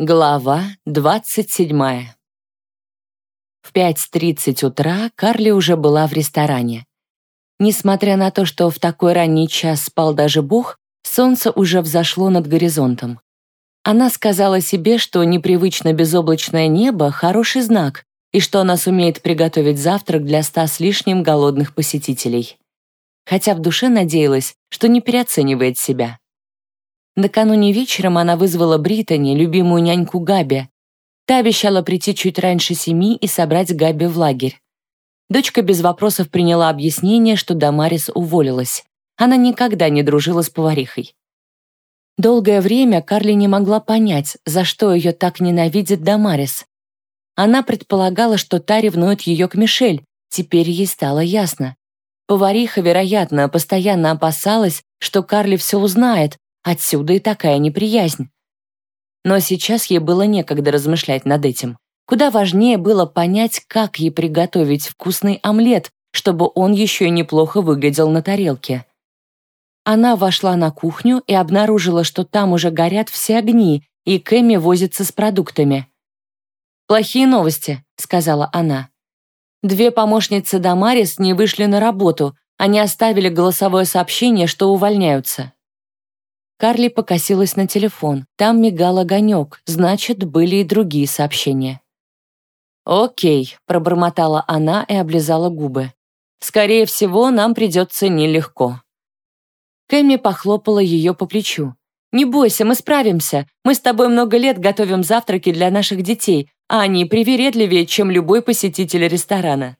Глава 27. В 5.30 утра Карли уже была в ресторане. Несмотря на то, что в такой ранний час спал даже Бог, солнце уже взошло над горизонтом. Она сказала себе, что непривычно безоблачное небо – хороший знак, и что она сумеет приготовить завтрак для ста с лишним голодных посетителей. Хотя в душе надеялась, что не переоценивает себя. Накануне вечером она вызвала Британи, любимую няньку Габи. Та обещала прийти чуть раньше семи и собрать Габи в лагерь. Дочка без вопросов приняла объяснение, что Дамарис уволилась. Она никогда не дружила с поварихой. Долгое время Карли не могла понять, за что ее так ненавидит Дамарис. Она предполагала, что та ревнует ее к Мишель, теперь ей стало ясно. Повариха, вероятно, постоянно опасалась, что Карли все узнает, Отсюда и такая неприязнь. Но сейчас ей было некогда размышлять над этим. Куда важнее было понять, как ей приготовить вкусный омлет, чтобы он еще и неплохо выглядел на тарелке. Она вошла на кухню и обнаружила, что там уже горят все огни, и Кэми возится с продуктами. «Плохие новости», — сказала она. Две помощницы Дамарис не вышли на работу, они оставили голосовое сообщение, что увольняются. Карли покосилась на телефон. Там мигал огонек, значит, были и другие сообщения. «Окей», — пробормотала она и облизала губы. «Скорее всего, нам придется нелегко». Кэмми похлопала ее по плечу. «Не бойся, мы справимся. Мы с тобой много лет готовим завтраки для наших детей, а они привередливее, чем любой посетитель ресторана».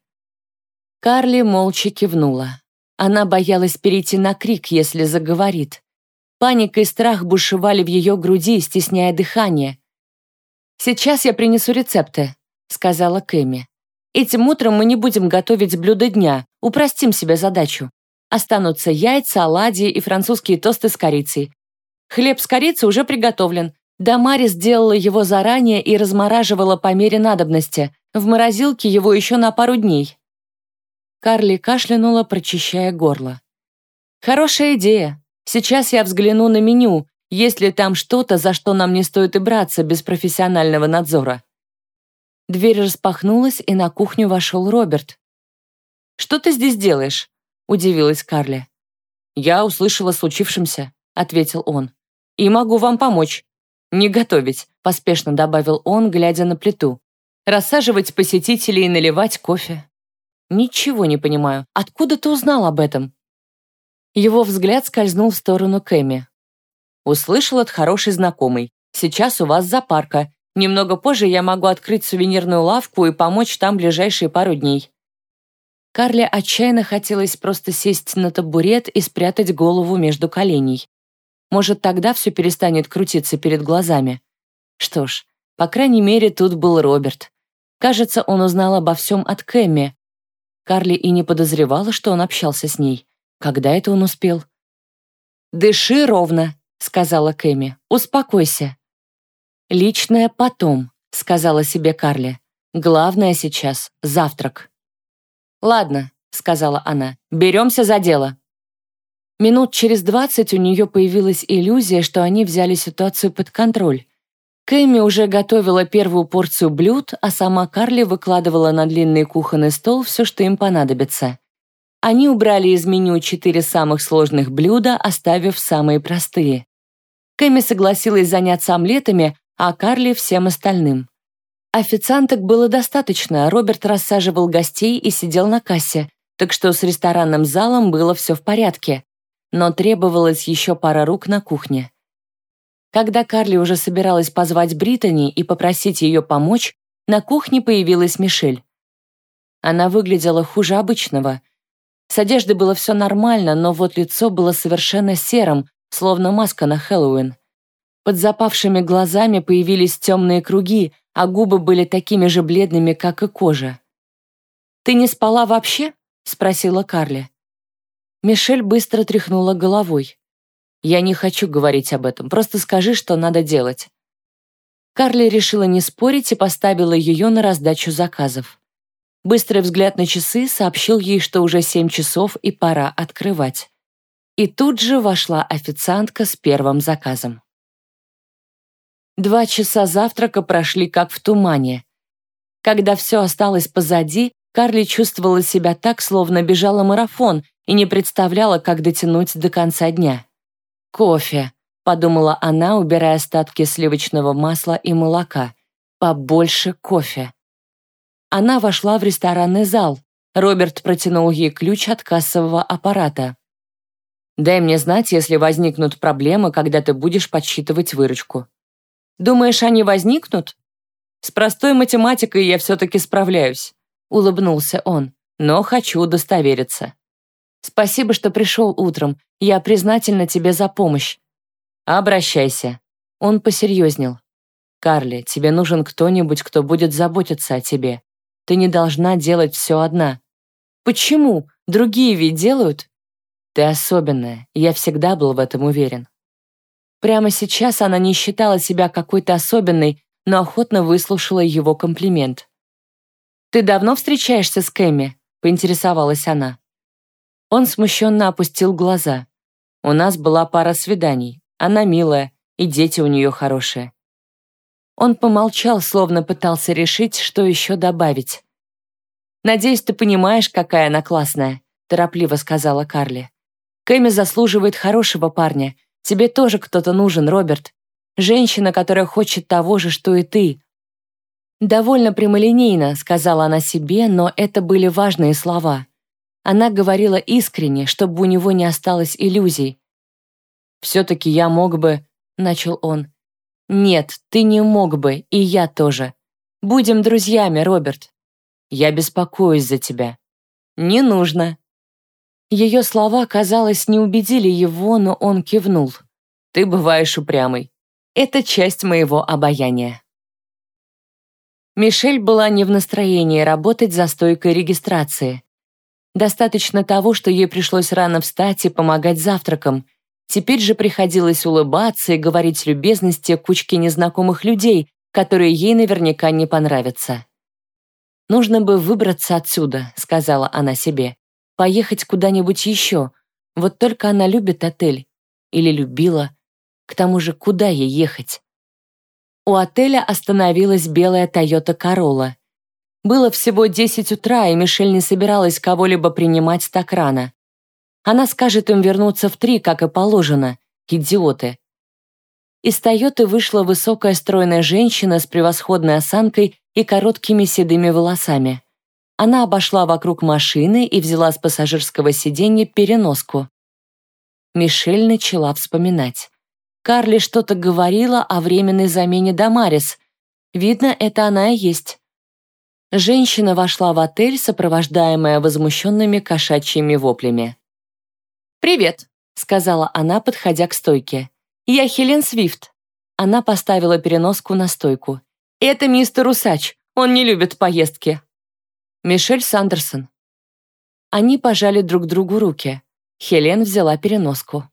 Карли молча кивнула. Она боялась перейти на крик, если заговорит. Паника и страх бушевали в ее груди, стесняя дыхание. «Сейчас я принесу рецепты», — сказала Кэми. «Этим утром мы не будем готовить блюдо дня, упростим себе задачу. Останутся яйца, оладьи и французские тосты с корицей. Хлеб с корицей уже приготовлен. Дамари сделала его заранее и размораживала по мере надобности. В морозилке его еще на пару дней». Карли кашлянула, прочищая горло. «Хорошая идея», Сейчас я взгляну на меню, есть ли там что-то, за что нам не стоит и браться без профессионального надзора. Дверь распахнулась, и на кухню вошел Роберт. «Что ты здесь делаешь?» – удивилась Карли. «Я услышала случившемся», – ответил он. «И могу вам помочь. Не готовить», – поспешно добавил он, глядя на плиту. «Рассаживать посетителей и наливать кофе». «Ничего не понимаю. Откуда ты узнал об этом?» Его взгляд скользнул в сторону Кэми. «Услышал от хорошей знакомой. Сейчас у вас запарка. Немного позже я могу открыть сувенирную лавку и помочь там ближайшие пару дней». Карле отчаянно хотелось просто сесть на табурет и спрятать голову между коленей. Может, тогда все перестанет крутиться перед глазами. Что ж, по крайней мере, тут был Роберт. Кажется, он узнал обо всем от Кэмми. Карли и не подозревала, что он общался с ней. Когда это он успел? «Дыши ровно», — сказала Кэми. «Успокойся». «Личное потом», — сказала себе Карли. «Главное сейчас — завтрак». «Ладно», — сказала она, — «беремся за дело». Минут через двадцать у нее появилась иллюзия, что они взяли ситуацию под контроль. Кэми уже готовила первую порцию блюд, а сама Карли выкладывала на длинный кухонный стол все, что им понадобится. Они убрали из меню четыре самых сложных блюда, оставив самые простые. Кэми согласилась заняться омлетами, а Карли — всем остальным. Официанток было достаточно, Роберт рассаживал гостей и сидел на кассе, так что с ресторанным залом было все в порядке. Но требовалась еще пара рук на кухне. Когда Карли уже собиралась позвать Британи и попросить ее помочь, на кухне появилась Мишель. Она выглядела хуже обычного — с одеждой было все нормально, но вот лицо было совершенно серым, словно маска на Хэллоуин. Под запавшими глазами появились темные круги, а губы были такими же бледными, как и кожа. «Ты не спала вообще?» — спросила Карли. Мишель быстро тряхнула головой. «Я не хочу говорить об этом, просто скажи, что надо делать». Карли решила не спорить и поставила ее на раздачу заказов. Быстрый взгляд на часы сообщил ей, что уже семь часов и пора открывать. И тут же вошла официантка с первым заказом. Два часа завтрака прошли как в тумане. Когда все осталось позади, Карли чувствовала себя так, словно бежала марафон и не представляла, как дотянуть до конца дня. «Кофе», — подумала она, убирая остатки сливочного масла и молока. «Побольше кофе». Она вошла в ресторанный зал. Роберт протянул ей ключ от кассового аппарата. «Дай мне знать, если возникнут проблемы, когда ты будешь подсчитывать выручку». «Думаешь, они возникнут?» «С простой математикой я все-таки справляюсь», — улыбнулся он, «но хочу удостовериться». «Спасибо, что пришел утром. Я признательна тебе за помощь». «Обращайся». Он посерьезнел. «Карли, тебе нужен кто-нибудь, кто будет заботиться о тебе. Ты не должна делать все одна». «Почему? Другие ведь делают?» «Ты особенная. Я всегда был в этом уверен». Прямо сейчас она не считала себя какой-то особенной, но охотно выслушала его комплимент. «Ты давно встречаешься с Кэмми?» — поинтересовалась она. Он смущенно опустил глаза. «У нас была пара свиданий. Она милая, и дети у нее хорошие». Он помолчал, словно пытался решить, что еще добавить. «Надеюсь, ты понимаешь, какая она классная», — торопливо сказала Карли. «Кэми заслуживает хорошего парня. Тебе тоже кто-то нужен, Роберт. Женщина, которая хочет того же, что и ты. Довольно прямолинейно, сказала она себе, но это были важные слова. Она говорила искренне, чтобы у него не осталось иллюзий. «Все-таки я мог бы...» — начал он. «Нет, ты не мог бы, и я тоже. Будем друзьями, Роберт. Я беспокоюсь за тебя». «Не нужно». Ее слова, казалось, не убедили его, но он кивнул. «Ты бываешь упрямый. Это часть моего обаяния. Мишель была не в настроении работать за стойкой регистрации. Достаточно того, что ей пришлось рано встать и помогать завтраком. Теперь же приходилось улыбаться и говорить любезности кучке незнакомых людей, которые ей наверняка не понравятся. «Нужно бы выбраться отсюда», — сказала она себе. «Поехать куда-нибудь еще. Вот только она любит отель. Или любила. К тому же, куда ей ехать? У отеля остановилась белая Toyota Corolla. Было всего 10 утра, и Мишель не собиралась кого-либо принимать так рано. Она скажет им вернуться в три, как и положено. Идиоты. Из Тойоты вышла высокая стройная женщина с превосходной осанкой и короткими седыми волосами. Она обошла вокруг машины и взяла с пассажирского сиденья переноску. Мишель начала вспоминать. Карли что-то говорила о временной замене Дамарис. Видно, это она и есть. Женщина вошла в отель, сопровождаемая возмущенными кошачьими воплями. «Привет», — сказала она, подходя к стойке. «Я Хелен Свифт». Она поставила переноску на стойку. «Это мистер Усач. Он не любит поездки». «Мишель Сандерсон». Они пожали друг другу руки. Хелен взяла переноску.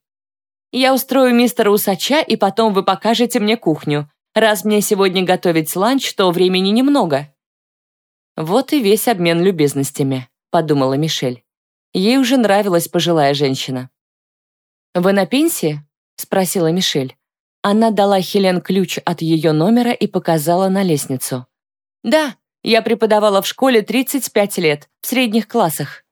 Я устрою мистера Усача, и потом вы покажете мне кухню. Раз мне сегодня готовить ланч, то времени немного». «Вот и весь обмен любезностями», — подумала Мишель. Ей уже нравилась пожилая женщина. «Вы на пенсии?» — спросила Мишель. Она дала Хелен ключ от ее номера и показала на лестницу. «Да, я преподавала в школе 35 лет, в средних классах».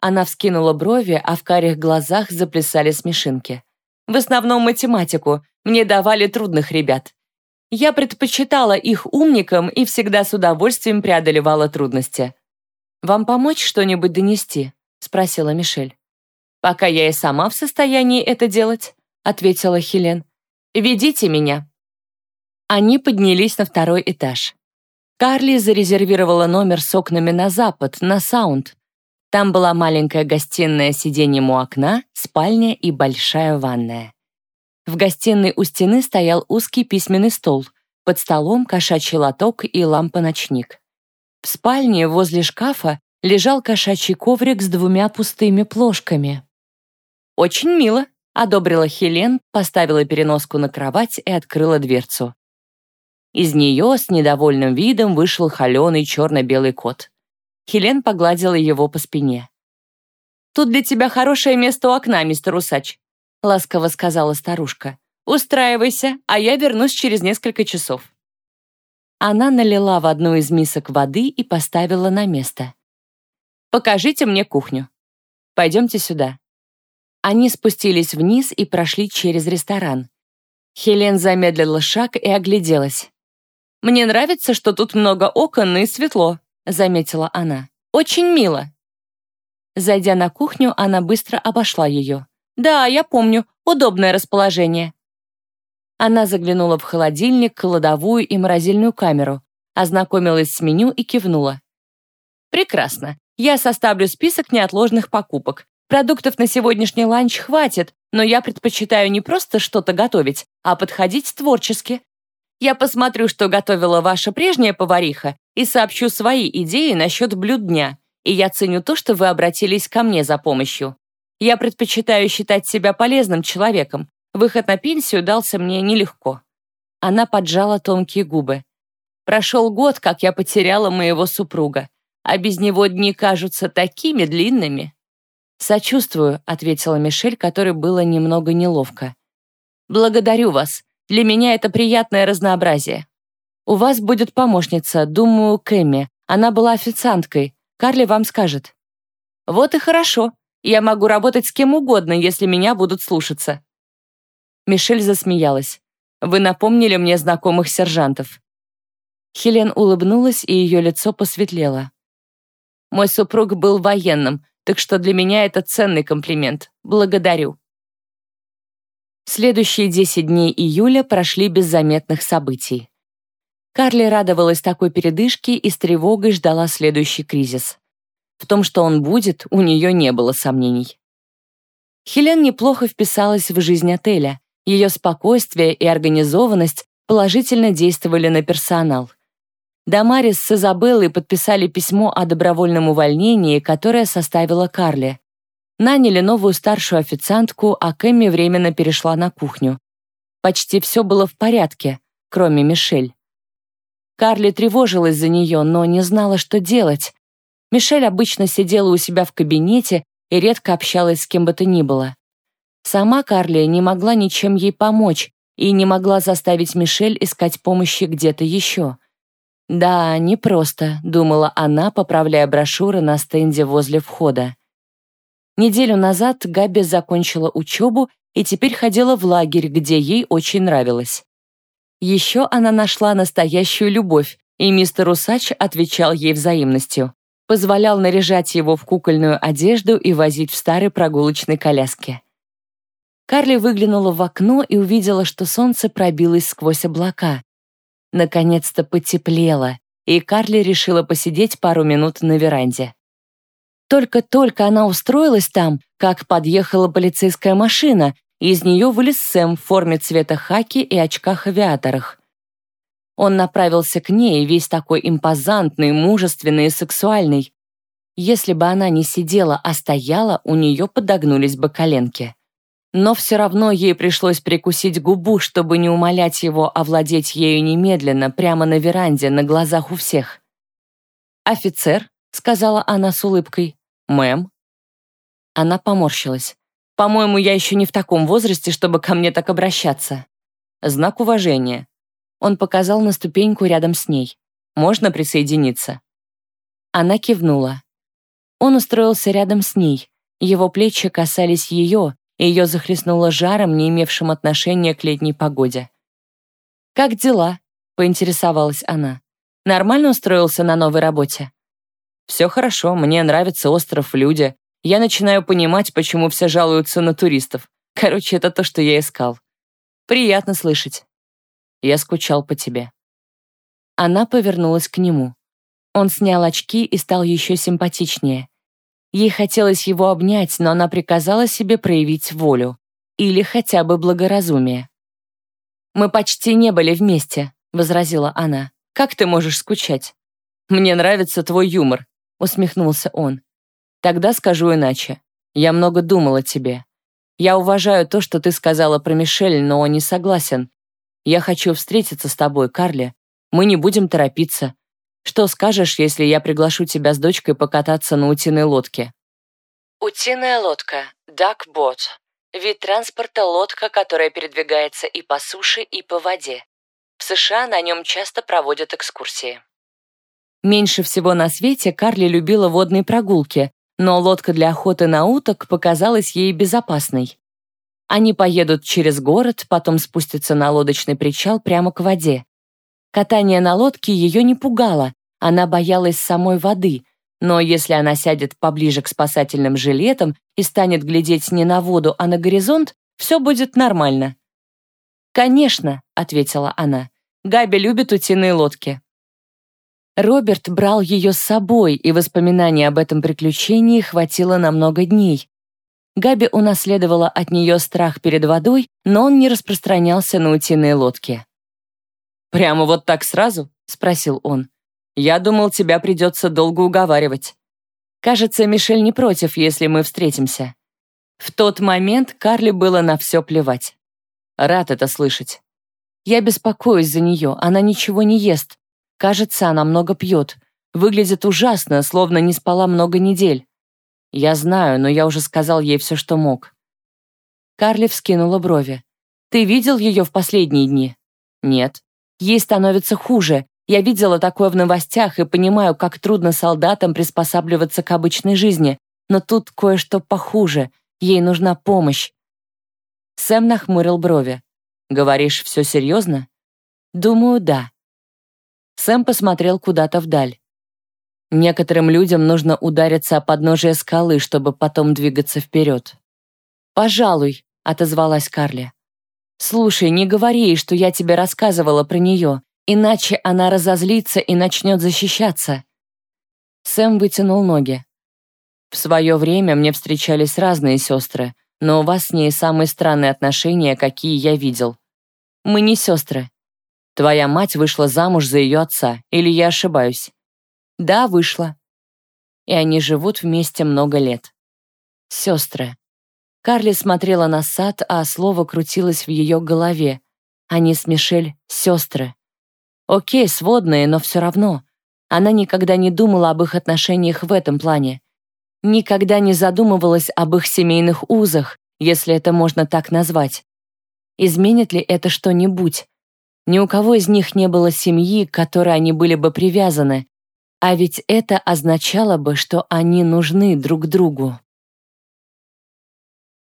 Она вскинула брови, а в карих глазах заплясали смешинки. В основном математику. Мне давали трудных ребят. Я предпочитала их умникам и всегда с удовольствием преодолевала трудности. «Вам помочь что-нибудь донести?» — спросила Мишель. «Пока я и сама в состоянии это делать», — ответила Хелен. «Ведите меня». Они поднялись на второй этаж. Карли зарезервировала номер с окнами на запад, на саунд, там была маленькая гостиная сиденьем у окна, спальня и большая ванная. В гостиной у стены стоял узкий письменный стол, под столом кошачий лоток и лампа-ночник. В спальне возле шкафа лежал кошачий коврик с двумя пустыми плошками. «Очень мило», — одобрила Хелен, поставила переноску на кровать и открыла дверцу. Из нее с недовольным видом вышел холеный черно-белый кот. Хелен погладила его по спине. «Тут для тебя хорошее место у окна, мистер Усач», — ласково сказала старушка. Устраивайся, а я вернусь через несколько часов». Она налила в одну из мисок воды и поставила на место. «Покажите мне кухню. Пойдемте сюда». Они спустились вниз и прошли через ресторан. Хелен замедлила шаг и огляделась. «Мне нравится, что тут много окон и светло», — заметила она. «Очень мило». Зайдя на кухню, она быстро обошла ее. «Да, я помню, удобное расположение. Она заглянула в холодильник, кладовую и морозильную камеру, ознакомилась с меню и кивнула. «Прекрасно. Я составлю список неотложных покупок. Продуктов на сегодняшний ланч хватит, но я предпочитаю не просто что-то готовить, а подходить творчески. Я посмотрю, что готовила ваша прежняя повариха, и сообщу свои идеи насчет блюд дня. И я ценю то, что вы обратились ко мне за помощью. Я предпочитаю считать себя полезным человеком, Выход на пенсию дался мне нелегко. Она поджала тонкие губы. Прошел год, как я потеряла моего супруга, а без него дни кажутся такими длинными. «Сочувствую», — ответила Мишель, которой было немного неловко. «Благодарю вас. Для меня это приятное разнообразие. У вас будет помощница, думаю, Кэмми. Она была официанткой. Карли вам скажет». «Вот и хорошо. Я могу работать с кем угодно, если меня будут слушаться». Мишель засмеялась. «Вы напомнили мне знакомых сержантов». Хелен улыбнулась, и ее лицо посветлело. «Мой супруг был военным, так что для меня это ценный комплимент. Благодарю». Следующие 10 дней июля прошли без заметных событий. Карли радовалась такой передышке и с тревогой ждала следующий кризис. В том, что он будет, у нее не было сомнений. Хелен неплохо вписалась в жизнь отеля, ее спокойствие и организованность положительно действовали на персонал. Дамарис с Изабеллой подписали письмо о добровольном увольнении, которое составила Карли. Наняли новую старшую официантку, а Кэмми временно перешла на кухню. Почти все было в порядке, кроме Мишель. Карли тревожилась за нее, но не знала, что делать. Мишель обычно сидела у себя в кабинете и редко общалась с кем бы то ни было. Сама Карли не могла ничем ей помочь и не могла заставить Мишель искать помощи где-то еще. «Да, непросто», — думала она, поправляя брошюры на стенде возле входа. Неделю назад Габи закончила учебу и теперь ходила в лагерь, где ей очень нравилось. Еще она нашла настоящую любовь, и мистер Усач отвечал ей взаимностью. Позволял наряжать его в кукольную одежду и возить в старой прогулочной коляске. Карли выглянула в окно и увидела, что солнце пробилось сквозь облака. Наконец-то потеплело, и Карли решила посидеть пару минут на веранде. Только-только она устроилась там, как подъехала полицейская машина, и из нее вылез Сэм в форме цвета хаки и очках-авиаторах. Он направился к ней, весь такой импозантный, мужественный и сексуальный. Если бы она не сидела, а стояла, у нее подогнулись бы коленки но все равно ей пришлось прикусить губу, чтобы не умолять его овладеть ею немедленно, прямо на веранде, на глазах у всех. «Офицер», — сказала она с улыбкой. «Мэм». Она поморщилась. «По-моему, я еще не в таком возрасте, чтобы ко мне так обращаться». Знак уважения. Он показал на ступеньку рядом с ней. «Можно присоединиться?» Она кивнула. Он устроился рядом с ней. Его плечи касались ее, ее захлестнуло жаром, не имевшим отношения к летней погоде. «Как дела?» — поинтересовалась она. «Нормально устроился на новой работе?» «Все хорошо, мне нравится остров, люди. Я начинаю понимать, почему все жалуются на туристов. Короче, это то, что я искал. Приятно слышать. Я скучал по тебе». Она повернулась к нему. Он снял очки и стал еще симпатичнее. Ей хотелось его обнять, но она приказала себе проявить волю. Или хотя бы благоразумие. «Мы почти не были вместе», — возразила она. «Как ты можешь скучать?» «Мне нравится твой юмор», — усмехнулся он. «Тогда скажу иначе. Я много думал о тебе. Я уважаю то, что ты сказала про Мишель, но не согласен. Я хочу встретиться с тобой, Карли. Мы не будем торопиться. Что скажешь, если я приглашу тебя с дочкой покататься на утиной лодке?» Утиная лодка, boat, Вид транспорта – лодка, которая передвигается и по суше, и по воде. В США на нем часто проводят экскурсии. Меньше всего на свете Карли любила водные прогулки, но лодка для охоты на уток показалась ей безопасной. Они поедут через город, потом спустятся на лодочный причал прямо к воде. Катание на лодке ее не пугало, она боялась самой воды, но если она сядет поближе к спасательным жилетам и станет глядеть не на воду, а на горизонт, все будет нормально. «Конечно», — ответила она, — «Габи любит утиные лодки». Роберт брал ее с собой, и воспоминаний об этом приключении хватило на много дней. Габи унаследовала от нее страх перед водой, но он не распространялся на утиные лодки. «Прямо вот так сразу?» — спросил он. «Я думал, тебя придется долго уговаривать. Кажется, Мишель не против, если мы встретимся». В тот момент Карли было на все плевать. Рад это слышать. Я беспокоюсь за нее, она ничего не ест. Кажется, она много пьет. Выглядит ужасно, словно не спала много недель. Я знаю, но я уже сказал ей все, что мог. Карли вскинула брови. Ты видел ее в последние дни? Нет. Ей становится хуже. Я видела такое в новостях и понимаю, как трудно солдатам приспосабливаться к обычной жизни. Но тут кое-что похуже. Ей нужна помощь. Сэм нахмурил брови. «Говоришь, все серьезно?» «Думаю, да». Сэм посмотрел куда-то вдаль. Некоторым людям нужно удариться о подножие скалы, чтобы потом двигаться вперед. «Пожалуй», — отозвалась Карли. «Слушай, не говори что я тебе рассказывала про нее, иначе она разозлится и начнет защищаться». Сэм вытянул ноги. «В свое время мне встречались разные сестры, но у вас с ней самые странные отношения, какие я видел. Мы не сестры. Твоя мать вышла замуж за ее отца, или я ошибаюсь?» Да, вышла. И они живут вместе много лет. Сестры. Карли смотрела на сад, а слово крутилось в ее голове. Они с Мишель — сестры. Окей, сводные, но все равно. Она никогда не думала об их отношениях в этом плане. Никогда не задумывалась об их семейных узах, если это можно так назвать. Изменит ли это что-нибудь? Ни у кого из них не было семьи, к которой они были бы привязаны, а ведь это означало бы, что они нужны друг другу.